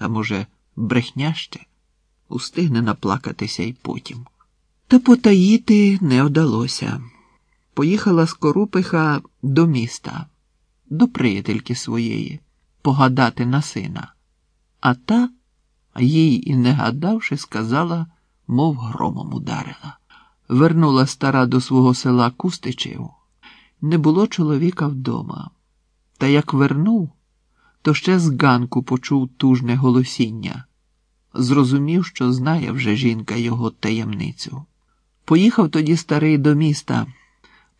Та, може, брехня ще устигне наплакатися й потім. Та потаїти не вдалося. Поїхала Скорупиха до міста, до приятельки своєї, погадати на сина. А та, їй і не гадавши, сказала, мов громом ударила. Вернула стара до свого села Кустичів. Не було чоловіка вдома. Та як вернув, то ще з ганку почув тужне голосіння. Зрозумів, що знає вже жінка його таємницю. Поїхав тоді старий до міста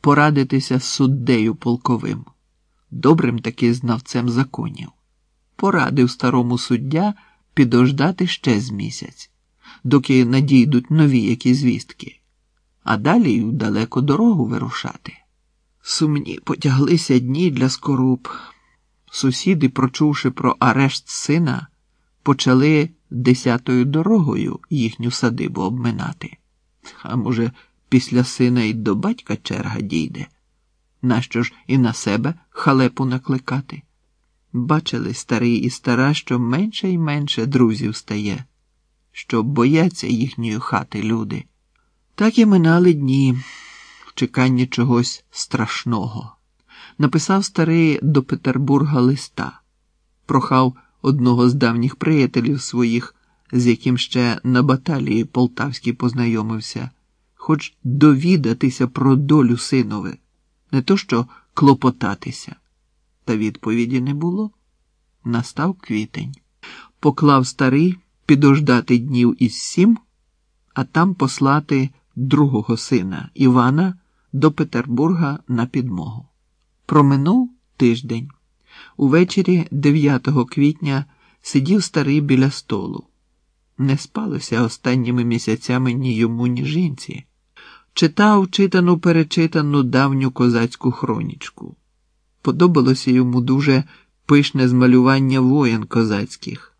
порадитися з суддею полковим, добрим таки знавцем законів. Порадив старому суддя підождати ще з місяць, доки надійдуть нові які звістки, а далі в далеку дорогу вирушати. Сумні потяглися дні для скоруп. Сусіди, прочувши про арешт сина, почали десятою дорогою їхню садибу обминати. А може, після сина й до батька черга дійде? Нащо ж і на себе халепу накликати? Бачили старий і стара, що менше й менше друзів стає, що бояться їхньої хати люди. Так і минали дні в чеканні чогось страшного. Написав старий до Петербурга листа, прохав одного з давніх приятелів своїх, з яким ще на баталії полтавській познайомився, хоч довідатися про долю синове, не то що клопотатися. Та відповіді не було. Настав квітень. Поклав старий підождати днів із сім, а там послати другого сина Івана до Петербурга на підмогу. Проминув тиждень. Увечері 9 квітня сидів старий біля столу. Не спалося останніми місяцями ні йому, ні жінці. Читав читану перечитану давню козацьку хронічку. Подобалося йому дуже пишне змалювання воєн козацьких,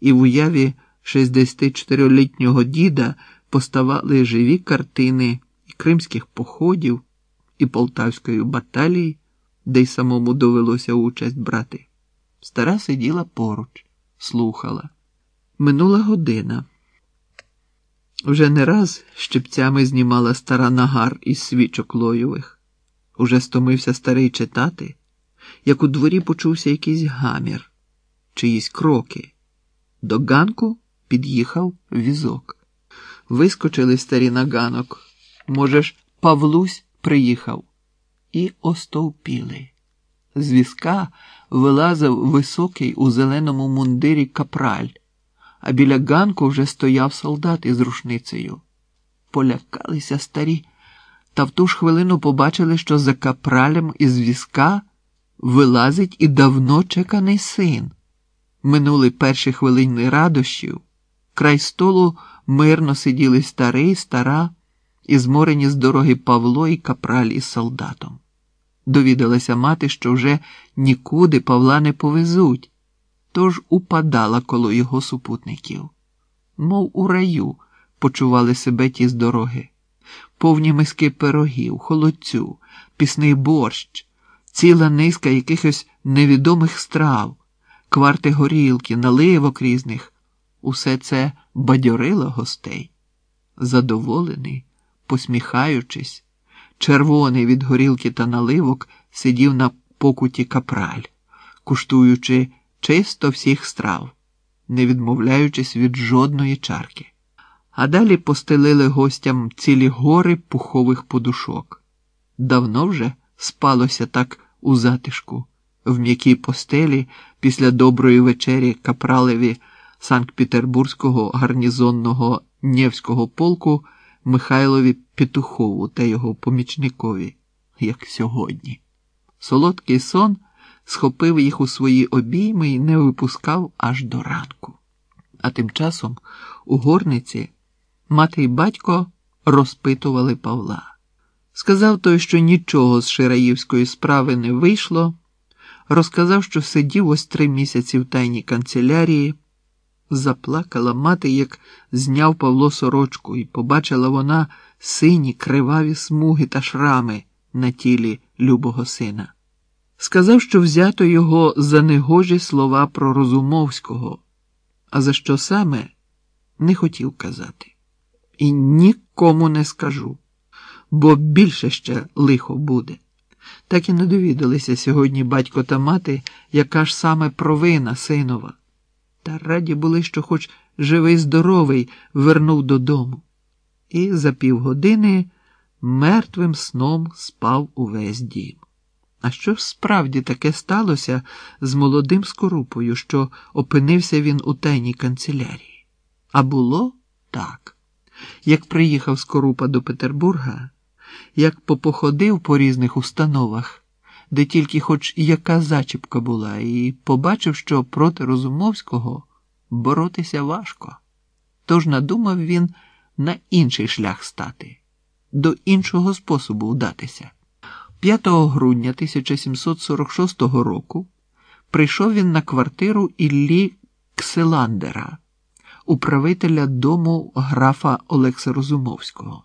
і в уяві 64-літнього діда поставали живі картини і кримських походів, і полтавської баталії, де й самому довелося участь брати. Стара сиділа поруч, слухала. Минула година. Вже не раз щипцями знімала стара нагар із свічок лойових. Уже стомився старий читати, як у дворі почувся якийсь гамір, чиїсь кроки. До ганку під'їхав візок. Вискочили старі на ганок. Може ж, Павлусь приїхав. І остовпіли. З візка вилазив високий у зеленому мундирі капраль, а біля ганку вже стояв солдат із рушницею. Полякалися старі, та в ту ж хвилину побачили, що за капралем із візка вилазить і давно чеканий син. Минули перші хвилини радощів, край столу мирно сиділи старий, стара і зморені з дороги Павло і капраль із солдатом. Довідалася мати, що вже нікуди Павла не повезуть, тож упадала коло його супутників. Мов у раю почували себе ті з дороги, повні миски пирогів, холодцю, пісний борщ, ціла низка якихось невідомих страв, кварти горілки, наливок різних. Усе це бадьорило гостей. Задоволений, посміхаючись, червоний від горілки та наливок сидів на покуті капраль, куштуючи чисто всіх страв, не відмовляючись від жодної чарки. А далі постелили гостям цілі гори пухових подушок. Давно вже спалося так у затишку, в м'якій постелі після доброї вечері капралеві Санкт-Петербурзького гарнізонного Нєвського полку Михайлові Петухову та його помічникові, як сьогодні. Солодкий сон схопив їх у свої обійми і не випускав аж до ранку. А тим часом у горниці мати й батько розпитували Павла. Сказав той, що нічого з Шираївської справи не вийшло, розказав, що сидів ось три місяці в тайній канцелярії. Заплакала мати, як зняв Павло сорочку, і побачила вона сині криваві смуги та шрами на тілі любого сина. Сказав, що взято його за негожі слова про Розумовського, а за що саме не хотів казати. І нікому не скажу, бо більше ще лихо буде. Так і не довідалися сьогодні батько та мати, яка ж саме провина синова. Та раді були, що хоч живий, здоровий вернув додому. І за півгодини мертвим сном спав увесь дім. А що ж справді таке сталося з молодим Скорупою, що опинився він у тайній канцелярії? А було так. Як приїхав Скорупа до Петербурга, як попоходив по різних установах, де тільки хоч яка зачіпка була, і побачив, що проти Розумовського боротися важко. Тож надумав він на інший шлях стати, до іншого способу вдатися. 5 грудня 1746 року прийшов він на квартиру Іллі Кселандера, управителя дому графа Олекса Розумовського.